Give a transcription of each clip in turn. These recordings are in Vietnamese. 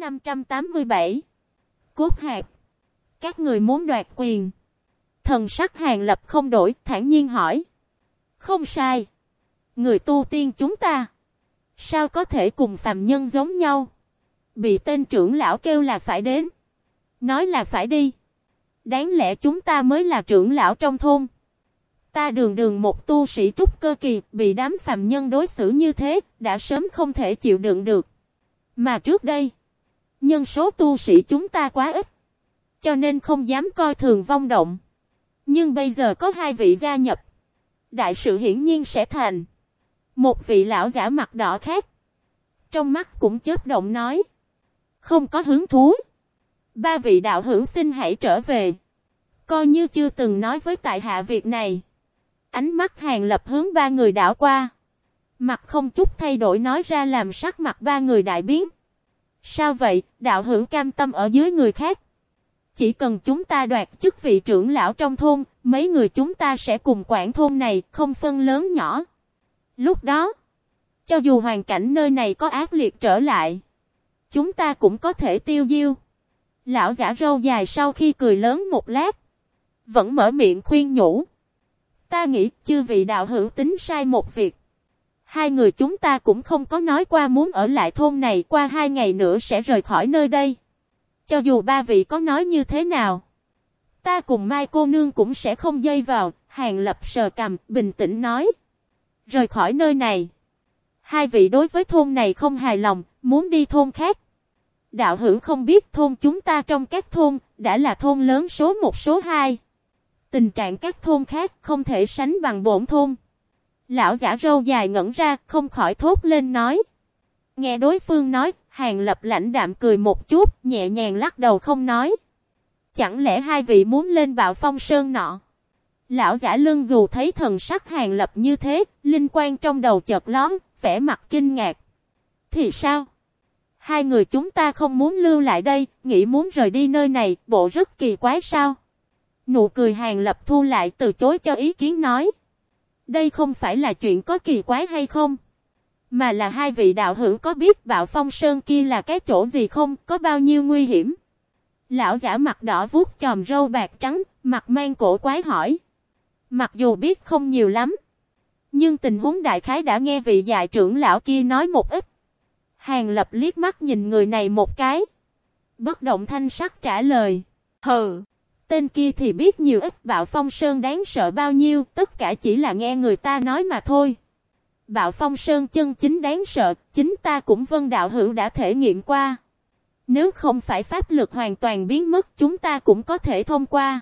587 Cốt hạt Các người muốn đoạt quyền Thần sắc hàng lập không đổi, thản nhiên hỏi. Không sai. Người tu tiên chúng ta. Sao có thể cùng phàm nhân giống nhau? Bị tên trưởng lão kêu là phải đến. Nói là phải đi. Đáng lẽ chúng ta mới là trưởng lão trong thôn. Ta đường đường một tu sĩ trúc cơ kỳ bị đám phàm nhân đối xử như thế, đã sớm không thể chịu đựng được. Mà trước đây, nhân số tu sĩ chúng ta quá ít, cho nên không dám coi thường vong động. Nhưng bây giờ có hai vị gia nhập. Đại sự hiển nhiên sẽ thành. Một vị lão giả mặt đỏ khác. Trong mắt cũng chớp động nói. Không có hứng thú. Ba vị đạo hữu xin hãy trở về. Coi như chưa từng nói với tại hạ việc này. Ánh mắt hàng lập hướng ba người đảo qua. Mặt không chút thay đổi nói ra làm sắc mặt ba người đại biến. Sao vậy, đạo hữu cam tâm ở dưới người khác. Chỉ cần chúng ta đoạt chức vị trưởng lão trong thôn, mấy người chúng ta sẽ cùng quản thôn này, không phân lớn nhỏ. Lúc đó, cho dù hoàn cảnh nơi này có ác liệt trở lại, chúng ta cũng có thể tiêu diêu. Lão giả râu dài sau khi cười lớn một lát, vẫn mở miệng khuyên nhủ. Ta nghĩ chư vị đạo hữu tính sai một việc. Hai người chúng ta cũng không có nói qua muốn ở lại thôn này qua hai ngày nữa sẽ rời khỏi nơi đây. Cho dù ba vị có nói như thế nào, ta cùng Mai cô nương cũng sẽ không dây vào, hàng lập sờ cầm, bình tĩnh nói. Rời khỏi nơi này. Hai vị đối với thôn này không hài lòng, muốn đi thôn khác. Đạo hữu không biết thôn chúng ta trong các thôn, đã là thôn lớn số một số hai. Tình trạng các thôn khác không thể sánh bằng bổn thôn. Lão giả râu dài ngẩn ra, không khỏi thốt lên nói. Nghe đối phương nói, Hàng lập lãnh đạm cười một chút, nhẹ nhàng lắc đầu không nói. Chẳng lẽ hai vị muốn lên bạo phong sơn nọ? Lão giả lưng gù thấy thần sắc hàng lập như thế, linh quan trong đầu chợt lón, vẻ mặt kinh ngạc. Thì sao? Hai người chúng ta không muốn lưu lại đây, nghĩ muốn rời đi nơi này, bộ rất kỳ quái sao? Nụ cười hàng lập thu lại từ chối cho ý kiến nói. Đây không phải là chuyện có kỳ quái hay không? Mà là hai vị đạo hữu có biết bạo phong sơn kia là cái chỗ gì không, có bao nhiêu nguy hiểm? Lão giả mặt đỏ vuốt chòm râu bạc trắng, mặt mang cổ quái hỏi. Mặc dù biết không nhiều lắm, nhưng tình huống đại khái đã nghe vị dạy trưởng lão kia nói một ít. Hàng lập liếc mắt nhìn người này một cái. Bất động thanh sắc trả lời. Hừ, tên kia thì biết nhiều ít bạo phong sơn đáng sợ bao nhiêu, tất cả chỉ là nghe người ta nói mà thôi. Bạo phong sơn chân chính đáng sợ, chính ta cũng vân đạo hữu đã thể nghiệm qua. Nếu không phải pháp lực hoàn toàn biến mất chúng ta cũng có thể thông qua.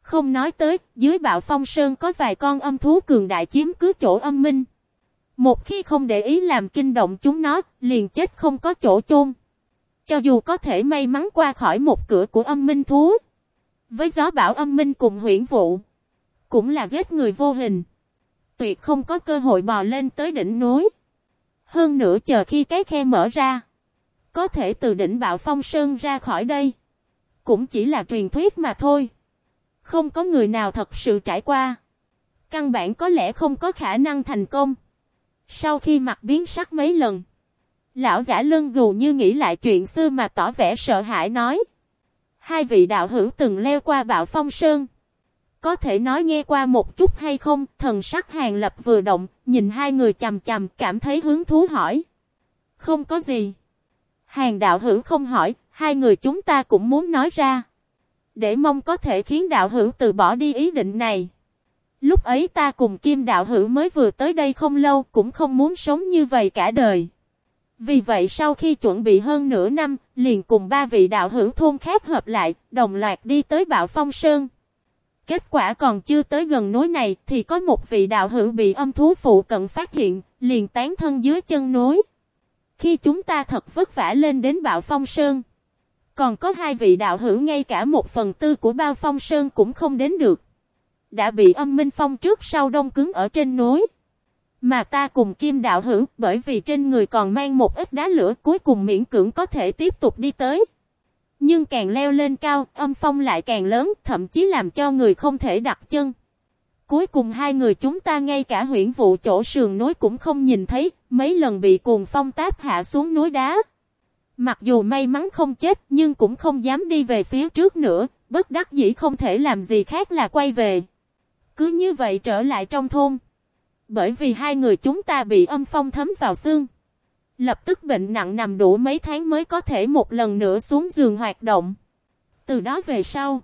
Không nói tới, dưới bạo phong sơn có vài con âm thú cường đại chiếm cứ chỗ âm minh. Một khi không để ý làm kinh động chúng nó, liền chết không có chỗ chôn. Cho dù có thể may mắn qua khỏi một cửa của âm minh thú. Với gió bão âm minh cùng huyển vụ, cũng là giết người vô hình tuyệt không có cơ hội bò lên tới đỉnh núi. Hơn nữa chờ khi cái khe mở ra, có thể từ đỉnh bạo phong sơn ra khỏi đây. Cũng chỉ là truyền thuyết mà thôi. Không có người nào thật sự trải qua. Căn bản có lẽ không có khả năng thành công. Sau khi mặt biến sắc mấy lần, lão giả lưng gù như nghĩ lại chuyện xưa mà tỏ vẻ sợ hãi nói. Hai vị đạo hữu từng leo qua bạo phong sơn. Có thể nói nghe qua một chút hay không, thần sắc hàng lập vừa động, nhìn hai người chầm chầm, cảm thấy hứng thú hỏi. Không có gì. Hàng đạo hữu không hỏi, hai người chúng ta cũng muốn nói ra. Để mong có thể khiến đạo hữu từ bỏ đi ý định này. Lúc ấy ta cùng kim đạo hữu mới vừa tới đây không lâu, cũng không muốn sống như vậy cả đời. Vì vậy sau khi chuẩn bị hơn nửa năm, liền cùng ba vị đạo hữu thôn khác hợp lại, đồng loạt đi tới Bạo Phong Sơn. Kết quả còn chưa tới gần núi này thì có một vị đạo hữu bị âm thú phụ cận phát hiện, liền tán thân dưới chân núi. Khi chúng ta thật vất vả lên đến bạo phong sơn, còn có hai vị đạo hữu ngay cả một phần tư của bao phong sơn cũng không đến được. Đã bị âm minh phong trước sau đông cứng ở trên núi. Mà ta cùng kim đạo hữu bởi vì trên người còn mang một ít đá lửa cuối cùng miễn cưỡng có thể tiếp tục đi tới. Nhưng càng leo lên cao, âm phong lại càng lớn, thậm chí làm cho người không thể đặt chân. Cuối cùng hai người chúng ta ngay cả huyển vụ chỗ sườn núi cũng không nhìn thấy, mấy lần bị cuồng phong táp hạ xuống núi đá. Mặc dù may mắn không chết nhưng cũng không dám đi về phía trước nữa, bất đắc dĩ không thể làm gì khác là quay về. Cứ như vậy trở lại trong thôn. Bởi vì hai người chúng ta bị âm phong thấm vào xương. Lập tức bệnh nặng nằm đủ mấy tháng mới có thể một lần nữa xuống giường hoạt động. Từ đó về sau,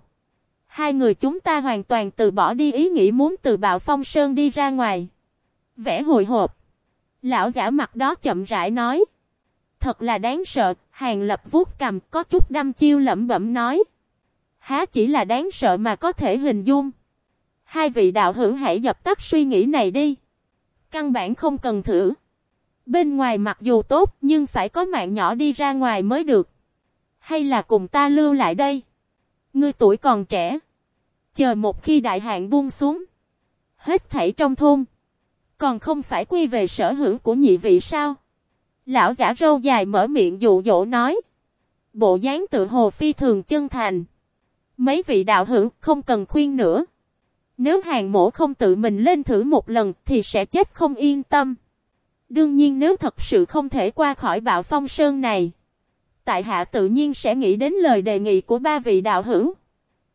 hai người chúng ta hoàn toàn từ bỏ đi ý nghĩ muốn từ bạo phong sơn đi ra ngoài. Vẽ hồi hộp. Lão giả mặt đó chậm rãi nói. Thật là đáng sợ, hàng lập vuốt cầm có chút đâm chiêu lẩm bẩm nói. Há chỉ là đáng sợ mà có thể hình dung. Hai vị đạo hữu hãy dập tắt suy nghĩ này đi. Căn bản không cần thử. Bên ngoài mặc dù tốt, nhưng phải có mạng nhỏ đi ra ngoài mới được. Hay là cùng ta lưu lại đây. Ngươi tuổi còn trẻ. Chờ một khi đại hạn buông xuống. Hết thảy trong thôn. Còn không phải quy về sở hữu của nhị vị sao? Lão giả râu dài mở miệng dụ dỗ nói. Bộ dáng tự hồ phi thường chân thành. Mấy vị đạo hữu không cần khuyên nữa. Nếu hàng mổ không tự mình lên thử một lần thì sẽ chết không yên tâm. Đương nhiên nếu thật sự không thể qua khỏi bạo phong sơn này. Tại hạ tự nhiên sẽ nghĩ đến lời đề nghị của ba vị đạo hữu.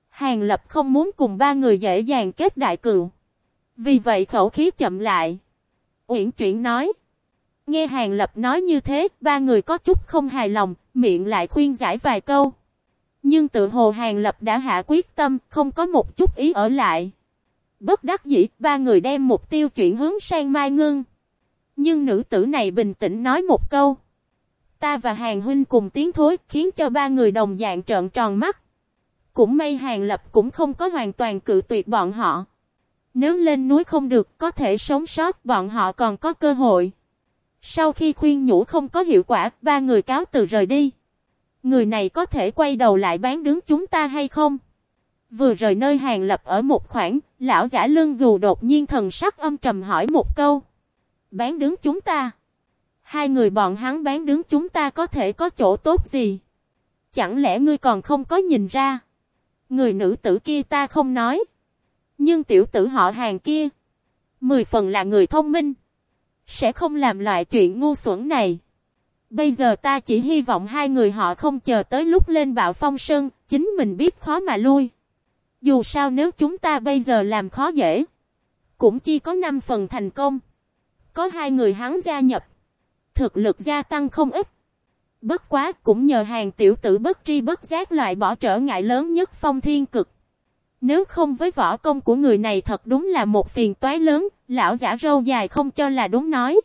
Hàng lập không muốn cùng ba người dễ dàng kết đại cựu. Vì vậy khẩu khí chậm lại. Uyển chuyển nói. Nghe Hàng Lập nói như thế, ba người có chút không hài lòng, miệng lại khuyên giải vài câu. Nhưng tự hồ Hàng Lập đã hạ quyết tâm, không có một chút ý ở lại. Bất đắc dĩ, ba người đem mục tiêu chuyển hướng sang Mai Ngưng. Nhưng nữ tử này bình tĩnh nói một câu. Ta và Hàng Huynh cùng tiếng thối khiến cho ba người đồng dạng trợn tròn mắt. Cũng may Hàng Lập cũng không có hoàn toàn cự tuyệt bọn họ. Nếu lên núi không được có thể sống sót bọn họ còn có cơ hội. Sau khi khuyên nhủ không có hiệu quả, ba người cáo từ rời đi. Người này có thể quay đầu lại bán đứng chúng ta hay không? Vừa rời nơi hàng lập ở một khoảng, lão giả lưng gù đột nhiên thần sắc âm trầm hỏi một câu. Bán đứng chúng ta? Hai người bọn hắn bán đứng chúng ta có thể có chỗ tốt gì? Chẳng lẽ ngươi còn không có nhìn ra? Người nữ tử kia ta không nói. Nhưng tiểu tử họ hàng kia, mười phần là người thông minh, sẽ không làm loại chuyện ngu xuẩn này. Bây giờ ta chỉ hy vọng hai người họ không chờ tới lúc lên bạo phong sơn, chính mình biết khó mà lui. Dù sao nếu chúng ta bây giờ làm khó dễ, cũng chỉ có 5 phần thành công. Có hai người hắn gia nhập, thực lực gia tăng không ít. Bất quá cũng nhờ hàng tiểu tử bất tri bất giác loại bỏ trở ngại lớn nhất phong thiên cực. Nếu không với võ công của người này thật đúng là một phiền toái lớn, lão giả râu dài không cho là đúng nói.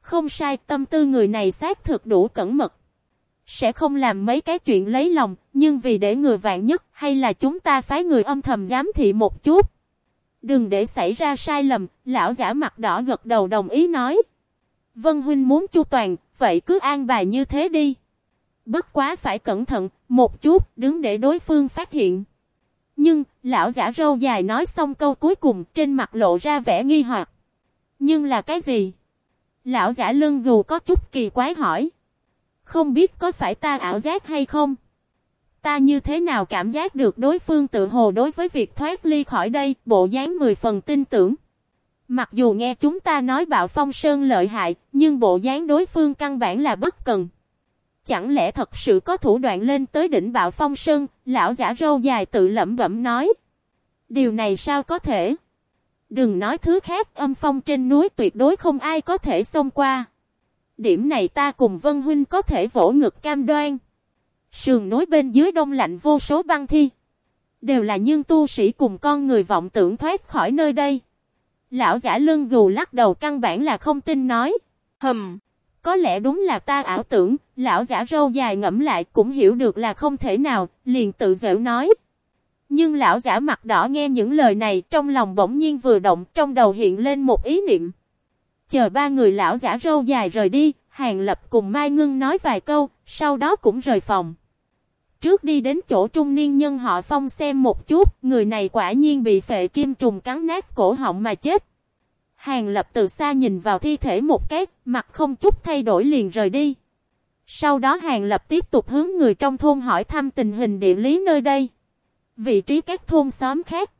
Không sai, tâm tư người này xác thực đủ cẩn mật. Sẽ không làm mấy cái chuyện lấy lòng, nhưng vì để người vạn nhất, hay là chúng ta phái người âm thầm giám thị một chút. Đừng để xảy ra sai lầm, lão giả mặt đỏ gật đầu đồng ý nói. Vân huynh muốn chu toàn, vậy cứ an bài như thế đi. Bất quá phải cẩn thận, một chút, đứng để đối phương phát hiện. Nhưng, lão giả râu dài nói xong câu cuối cùng trên mặt lộ ra vẻ nghi hoặc. Nhưng là cái gì? Lão giả lưng gù có chút kỳ quái hỏi. Không biết có phải ta ảo giác hay không? Ta như thế nào cảm giác được đối phương tự hồ đối với việc thoát ly khỏi đây, bộ dáng mười phần tin tưởng. Mặc dù nghe chúng ta nói bạo phong sơn lợi hại, nhưng bộ dáng đối phương căn bản là bất cần. Chẳng lẽ thật sự có thủ đoạn lên tới đỉnh bạo phong sơn, lão giả râu dài tự lẩm bẩm nói. Điều này sao có thể? Đừng nói thứ khác, âm phong trên núi tuyệt đối không ai có thể xông qua. Điểm này ta cùng Vân Huynh có thể vỗ ngực cam đoan. Sườn núi bên dưới đông lạnh vô số băng thi. Đều là nhân tu sĩ cùng con người vọng tưởng thoát khỏi nơi đây. Lão giả lưng gù lắc đầu căn bản là không tin nói. Hầm, có lẽ đúng là ta ảo tưởng, lão giả râu dài ngẫm lại cũng hiểu được là không thể nào, liền tự dễu nói. Nhưng lão giả mặt đỏ nghe những lời này trong lòng bỗng nhiên vừa động trong đầu hiện lên một ý niệm. Chờ ba người lão giả râu dài rời đi, Hàng Lập cùng Mai Ngưng nói vài câu, sau đó cũng rời phòng. Trước đi đến chỗ trung niên nhân họ phong xem một chút, người này quả nhiên bị phệ kim trùng cắn nát cổ họng mà chết. Hàng Lập từ xa nhìn vào thi thể một cái, mặt không chút thay đổi liền rời đi. Sau đó Hàng Lập tiếp tục hướng người trong thôn hỏi thăm tình hình địa lý nơi đây. Vị trí các thôn xóm khác.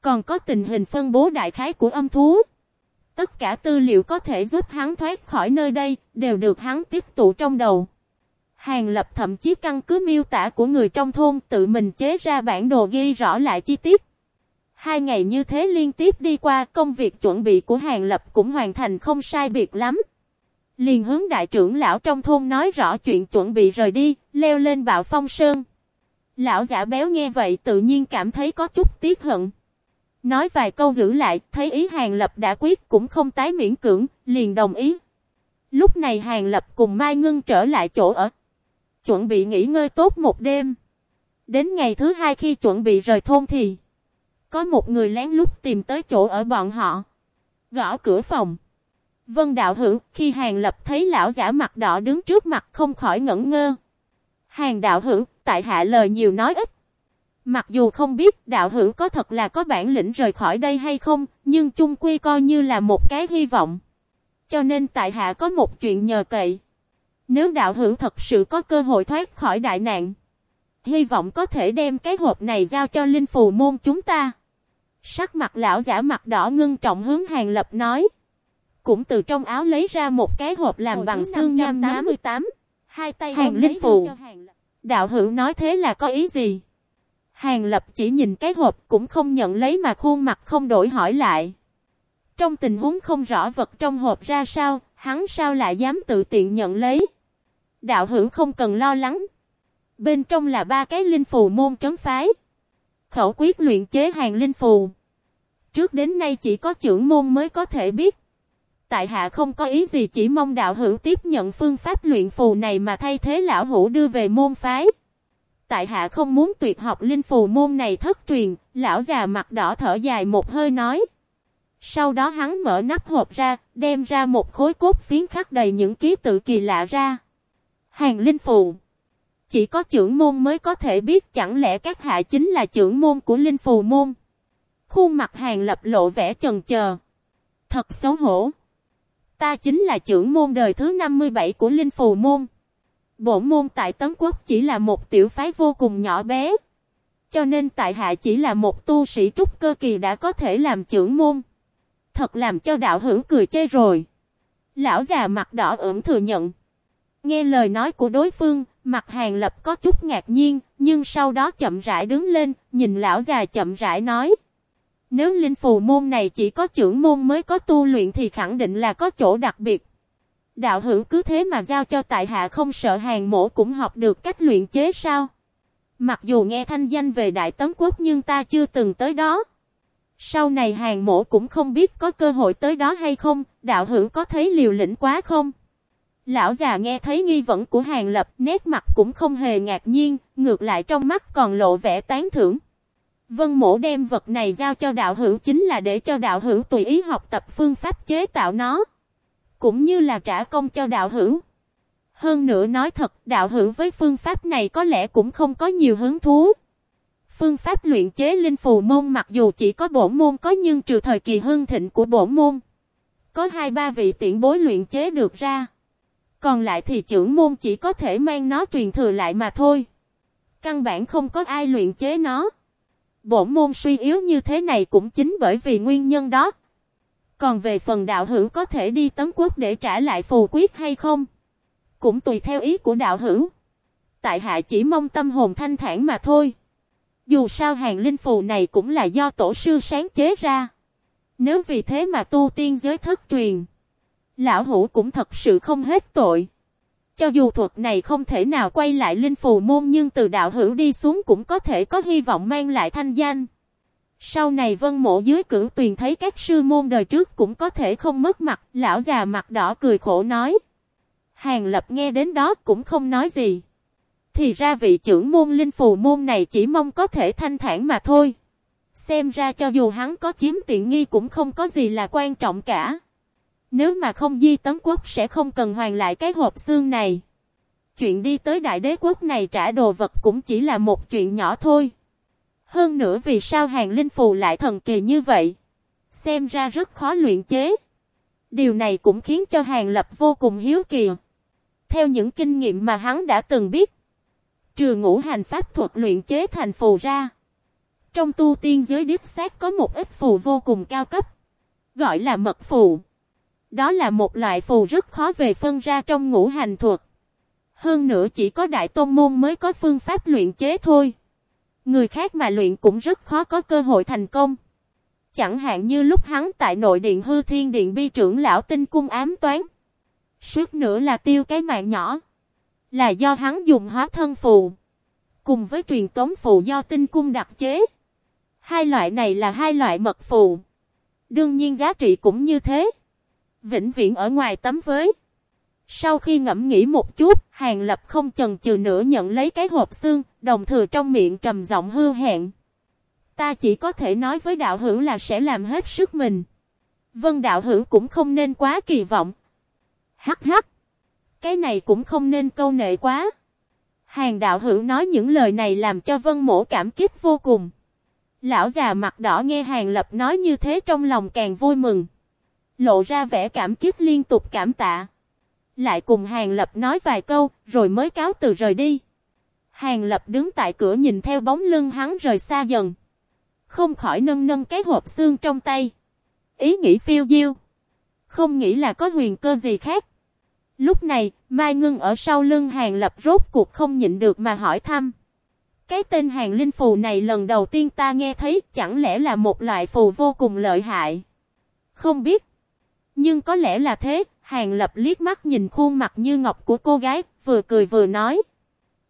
Còn có tình hình phân bố đại khái của âm thú. Tất cả tư liệu có thể giúp hắn thoát khỏi nơi đây, đều được hắn tiếp tụ trong đầu. Hàng Lập thậm chí căn cứ miêu tả của người trong thôn tự mình chế ra bản đồ ghi rõ lại chi tiết. Hai ngày như thế liên tiếp đi qua, công việc chuẩn bị của Hàng Lập cũng hoàn thành không sai biệt lắm. Liền hướng đại trưởng lão trong thôn nói rõ chuyện chuẩn bị rời đi, leo lên bạo phong sơn. Lão giả béo nghe vậy tự nhiên cảm thấy có chút tiếc hận. Nói vài câu giữ lại, thấy ý Hàng Lập đã quyết cũng không tái miễn cưỡng, liền đồng ý. Lúc này Hàng Lập cùng Mai Ngưng trở lại chỗ ở. Chuẩn bị nghỉ ngơi tốt một đêm. Đến ngày thứ hai khi chuẩn bị rời thôn thì có một người lén lút tìm tới chỗ ở bọn họ. Gõ cửa phòng. Vân đạo hữu, khi Hàng Lập thấy lão giả mặt đỏ đứng trước mặt không khỏi ngẩn ngơ. Hàng đạo hữu, tại hạ lời nhiều nói ít. Mặc dù không biết đạo hữu có thật là có bản lĩnh rời khỏi đây hay không, nhưng chung quy coi như là một cái hy vọng. Cho nên tại hạ có một chuyện nhờ cậy. Nếu đạo hữu thật sự có cơ hội thoát khỏi đại nạn, hy vọng có thể đem cái hộp này giao cho linh phù môn chúng ta. Sắc mặt lão giả mặt đỏ ngưng trọng hướng Hàng Lập nói. Cũng từ trong áo lấy ra một cái hộp làm Hồi bằng xương nham 88. Hai tay hàng linh phù. Đạo hữu nói thế là có ý gì? Hàng Lập chỉ nhìn cái hộp cũng không nhận lấy mà khuôn mặt không đổi hỏi lại. Trong tình huống không rõ vật trong hộp ra sao, hắn sao lại dám tự tiện nhận lấy. Đạo hữu không cần lo lắng. Bên trong là ba cái linh phù môn trấn phái. Khẩu quyết luyện chế hàng linh phù. Trước đến nay chỉ có trưởng môn mới có thể biết. Tại hạ không có ý gì chỉ mong đạo hữu tiếp nhận phương pháp luyện phù này mà thay thế lão hữu đưa về môn phái. Tại hạ không muốn tuyệt học linh phù môn này thất truyền, lão già mặt đỏ thở dài một hơi nói. Sau đó hắn mở nắp hộp ra, đem ra một khối cốt phiến khắc đầy những ký tự kỳ lạ ra. Hàng linh phù. Chỉ có trưởng môn mới có thể biết chẳng lẽ các hạ chính là trưởng môn của linh phù môn. Khuôn mặt hàng lập lộ vẻ chần chờ. Thật xấu hổ. Ta chính là trưởng môn đời thứ 57 của linh phù môn. Bộ môn tại Tấn Quốc chỉ là một tiểu phái vô cùng nhỏ bé. Cho nên tại hạ chỉ là một tu sĩ trúc cơ kỳ đã có thể làm trưởng môn. Thật làm cho đạo hữu cười chê rồi. Lão già mặt đỏ ửng thừa nhận. Nghe lời nói của đối phương, mặt hàng lập có chút ngạc nhiên, nhưng sau đó chậm rãi đứng lên, nhìn lão già chậm rãi nói. Nếu linh phù môn này chỉ có trưởng môn mới có tu luyện thì khẳng định là có chỗ đặc biệt. Đạo hữu cứ thế mà giao cho tại hạ không sợ hàng mổ cũng học được cách luyện chế sao? Mặc dù nghe thanh danh về Đại tấm Quốc nhưng ta chưa từng tới đó. Sau này hàng mổ cũng không biết có cơ hội tới đó hay không, đạo hữu có thấy liều lĩnh quá không? Lão già nghe thấy nghi vấn của hàng lập, nét mặt cũng không hề ngạc nhiên, ngược lại trong mắt còn lộ vẻ tán thưởng. Vân mổ đem vật này giao cho đạo hữu chính là để cho đạo hữu tùy ý học tập phương pháp chế tạo nó. Cũng như là trả công cho đạo hữu. Hơn nữa nói thật, đạo hữu với phương pháp này có lẽ cũng không có nhiều hứng thú. Phương pháp luyện chế linh phù môn mặc dù chỉ có bổ môn có nhưng trừ thời kỳ hưng thịnh của bổ môn. Có hai ba vị tiện bối luyện chế được ra. Còn lại thì trưởng môn chỉ có thể mang nó truyền thừa lại mà thôi. Căn bản không có ai luyện chế nó. Bổ môn suy yếu như thế này cũng chính bởi vì nguyên nhân đó. Còn về phần đạo hữu có thể đi tấm quốc để trả lại phù quyết hay không? Cũng tùy theo ý của đạo hữu. Tại hạ chỉ mong tâm hồn thanh thản mà thôi. Dù sao hàng linh phù này cũng là do tổ sư sáng chế ra. Nếu vì thế mà tu tiên giới thất truyền. Lão hữu cũng thật sự không hết tội. Cho dù thuật này không thể nào quay lại linh phù môn nhưng từ đạo hữu đi xuống cũng có thể có hy vọng mang lại thanh danh. Sau này vân mộ dưới cửu tuyền thấy các sư môn đời trước cũng có thể không mất mặt, lão già mặt đỏ cười khổ nói. Hàng lập nghe đến đó cũng không nói gì. Thì ra vị trưởng môn linh phù môn này chỉ mong có thể thanh thản mà thôi. Xem ra cho dù hắn có chiếm tiện nghi cũng không có gì là quan trọng cả. Nếu mà không di tấn quốc sẽ không cần hoàn lại cái hộp xương này. Chuyện đi tới đại đế quốc này trả đồ vật cũng chỉ là một chuyện nhỏ thôi. Hơn nữa vì sao hàng linh phù lại thần kỳ như vậy? Xem ra rất khó luyện chế. Điều này cũng khiến cho hàng lập vô cùng hiếu kỳ. Theo những kinh nghiệm mà hắn đã từng biết. Trừ ngũ hành pháp thuật luyện chế thành phù ra. Trong tu tiên giới điếp xác có một ít phù vô cùng cao cấp. Gọi là mật phù. Đó là một loại phù rất khó về phân ra trong ngũ hành thuật. Hơn nữa chỉ có đại tôn môn mới có phương pháp luyện chế thôi. Người khác mà luyện cũng rất khó có cơ hội thành công. Chẳng hạn như lúc hắn tại nội điện hư thiên điện bi trưởng lão tinh cung ám toán. Suốt nữa là tiêu cái mạng nhỏ. Là do hắn dùng hóa thân phù. Cùng với truyền tống phù do tinh cung đặc chế. Hai loại này là hai loại mật phù. Đương nhiên giá trị cũng như thế. Vĩnh viễn ở ngoài tấm với. Sau khi ngẫm nghĩ một chút, Hàng Lập không chần chừ nữa nhận lấy cái hộp xương, đồng thừa trong miệng trầm giọng hư hẹn. Ta chỉ có thể nói với đạo hữu là sẽ làm hết sức mình. Vân đạo hữu cũng không nên quá kỳ vọng. Hắc hắc. Cái này cũng không nên câu nệ quá. Hàng đạo hữu nói những lời này làm cho vân mổ cảm kích vô cùng. Lão già mặt đỏ nghe hàng lập nói như thế trong lòng càng vui mừng. Lộ ra vẻ cảm kích liên tục cảm tạ. Lại cùng hàng lập nói vài câu rồi mới cáo từ rời đi. Hàng lập đứng tại cửa nhìn theo bóng lưng hắn rời xa dần. Không khỏi nâng nâng cái hộp xương trong tay. Ý nghĩ phiêu diêu. Không nghĩ là có huyền cơ gì khác. Lúc này, Mai Ngưng ở sau lưng hàng lập rốt cuộc không nhịn được mà hỏi thăm. Cái tên hàng linh phù này lần đầu tiên ta nghe thấy chẳng lẽ là một loại phù vô cùng lợi hại. Không biết. Nhưng có lẽ là thế, hàng lập liếc mắt nhìn khuôn mặt như ngọc của cô gái, vừa cười vừa nói.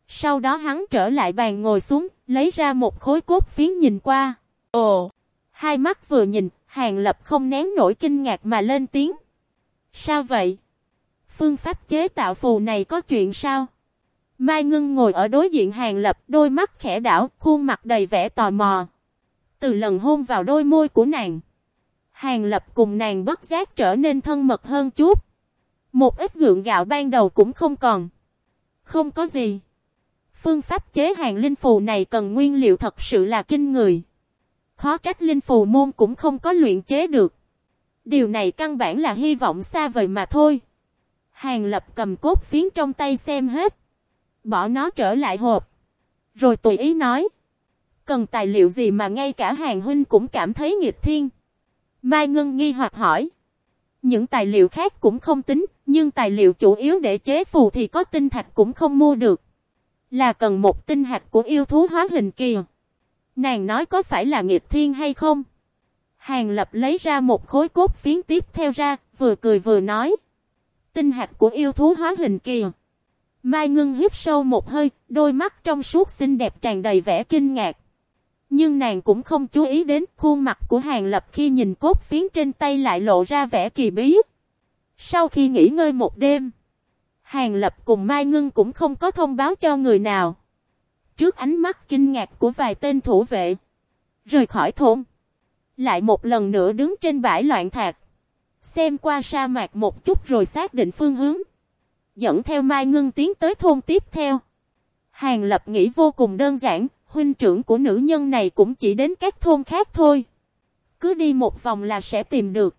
Sau đó hắn trở lại bàn ngồi xuống, lấy ra một khối cốt phiến nhìn qua. Ồ! Hai mắt vừa nhìn, hàng lập không nén nổi kinh ngạc mà lên tiếng. Sao vậy? Phương pháp chế tạo phù này có chuyện sao? Mai Ngưng ngồi ở đối diện hàng lập, đôi mắt khẽ đảo, khuôn mặt đầy vẻ tò mò. Từ lần hôn vào đôi môi của nàng, hàng lập cùng nàng bất giác trở nên thân mật hơn chút. Một ít gượng gạo ban đầu cũng không còn. Không có gì. Phương pháp chế hàng linh phù này cần nguyên liệu thật sự là kinh người. Khó trách linh phù môn cũng không có luyện chế được. Điều này căn bản là hy vọng xa vời mà thôi. Hàng lập cầm cốt phiến trong tay xem hết. Bỏ nó trở lại hộp. Rồi tùy ý nói. Cần tài liệu gì mà ngay cả hàng huynh cũng cảm thấy nghịch thiên. Mai Ngân nghi hoặc hỏi. Những tài liệu khác cũng không tính, nhưng tài liệu chủ yếu để chế phù thì có tinh thạch cũng không mua được. Là cần một tinh hạch của yêu thú hóa hình kìa. Nàng nói có phải là nghịch thiên hay không? Hàng lập lấy ra một khối cốt phiến tiếp theo ra, vừa cười vừa nói. Tinh hạch của yêu thú hóa hình kìa. Mai ngưng hít sâu một hơi, đôi mắt trong suốt xinh đẹp tràn đầy vẻ kinh ngạc. Nhưng nàng cũng không chú ý đến khuôn mặt của Hàng Lập khi nhìn cốt phiến trên tay lại lộ ra vẻ kỳ bí. Sau khi nghỉ ngơi một đêm, Hàng Lập cùng Mai Ngưng cũng không có thông báo cho người nào. Trước ánh mắt kinh ngạc của vài tên thủ vệ, rời khỏi thôn. Lại một lần nữa đứng trên bãi loạn thạc. Xem qua sa mạc một chút rồi xác định phương hướng. Dẫn theo Mai Ngưng tiến tới thôn tiếp theo. Hàng Lập nghĩ vô cùng đơn giản, huynh trưởng của nữ nhân này cũng chỉ đến các thôn khác thôi. Cứ đi một vòng là sẽ tìm được.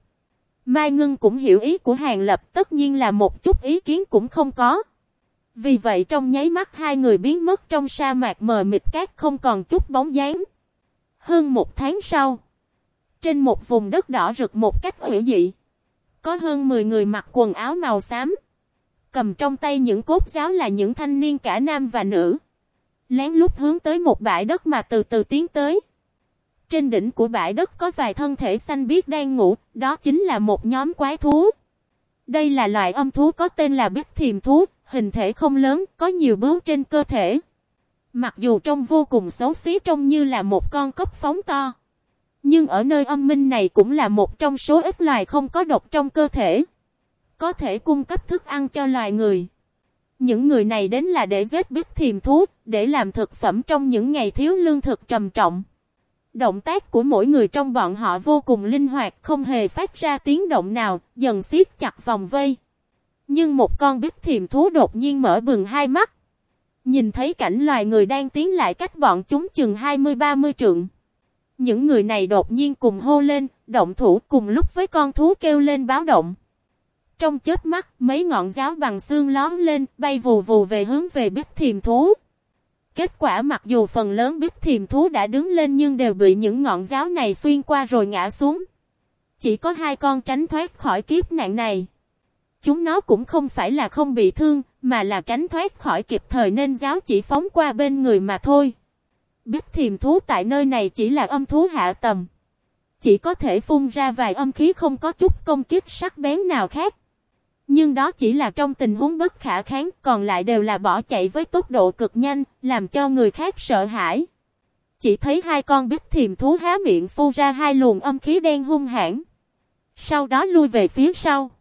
Mai Ngưng cũng hiểu ý của Hàng Lập tất nhiên là một chút ý kiến cũng không có. Vì vậy trong nháy mắt hai người biến mất trong sa mạc mờ mịt cát không còn chút bóng dáng. Hơn một tháng sau, trên một vùng đất đỏ rực một cách hữu dị, có hơn 10 người mặc quần áo màu xám. Cầm trong tay những cốt giáo là những thanh niên cả nam và nữ. Lén lút hướng tới một bãi đất mà từ từ tiến tới. Trên đỉnh của bãi đất có vài thân thể xanh biếc đang ngủ, đó chính là một nhóm quái thú. Đây là loại âm thú có tên là bích thiềm thú, hình thể không lớn, có nhiều bướu trên cơ thể. Mặc dù trông vô cùng xấu xí trông như là một con cốc phóng to. Nhưng ở nơi âm minh này cũng là một trong số ít loài không có độc trong cơ thể. Có thể cung cấp thức ăn cho loài người. Những người này đến là để giết bích thiềm thú, để làm thực phẩm trong những ngày thiếu lương thực trầm trọng. Động tác của mỗi người trong bọn họ vô cùng linh hoạt, không hề phát ra tiếng động nào, dần siết chặt vòng vây. Nhưng một con bích thiềm thú đột nhiên mở bừng hai mắt. Nhìn thấy cảnh loài người đang tiến lại cách bọn chúng chừng 20-30 trượng. Những người này đột nhiên cùng hô lên, động thủ cùng lúc với con thú kêu lên báo động. Trong chết mắt, mấy ngọn giáo bằng xương lón lên, bay vù vù về hướng về bích thiềm thú. Kết quả mặc dù phần lớn bích thiềm thú đã đứng lên nhưng đều bị những ngọn giáo này xuyên qua rồi ngã xuống. Chỉ có hai con tránh thoát khỏi kiếp nạn này. Chúng nó cũng không phải là không bị thương, Mà là tránh thoát khỏi kịp thời nên giáo chỉ phóng qua bên người mà thôi. bích thiềm thú tại nơi này chỉ là âm thú hạ tầm. Chỉ có thể phun ra vài âm khí không có chút công kích sắc bén nào khác. Nhưng đó chỉ là trong tình huống bất khả kháng, còn lại đều là bỏ chạy với tốc độ cực nhanh, làm cho người khác sợ hãi. Chỉ thấy hai con bích thiềm thú há miệng phun ra hai luồng âm khí đen hung hãn. Sau đó lui về phía sau.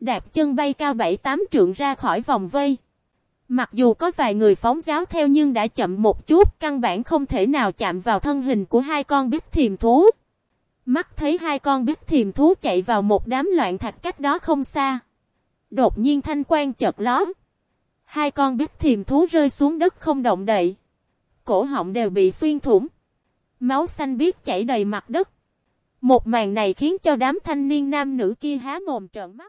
Đạp chân bay cao bảy tám trượng ra khỏi vòng vây. Mặc dù có vài người phóng giáo theo nhưng đã chậm một chút, căn bản không thể nào chạm vào thân hình của hai con bích thiềm thú. Mắt thấy hai con bích thiềm thú chạy vào một đám loạn thạch cách đó không xa. Đột nhiên thanh quan chợt lóm. Hai con bích thiềm thú rơi xuống đất không động đậy. Cổ họng đều bị xuyên thủng. Máu xanh biếc chảy đầy mặt đất. Một màn này khiến cho đám thanh niên nam nữ kia há mồm trợn mắt.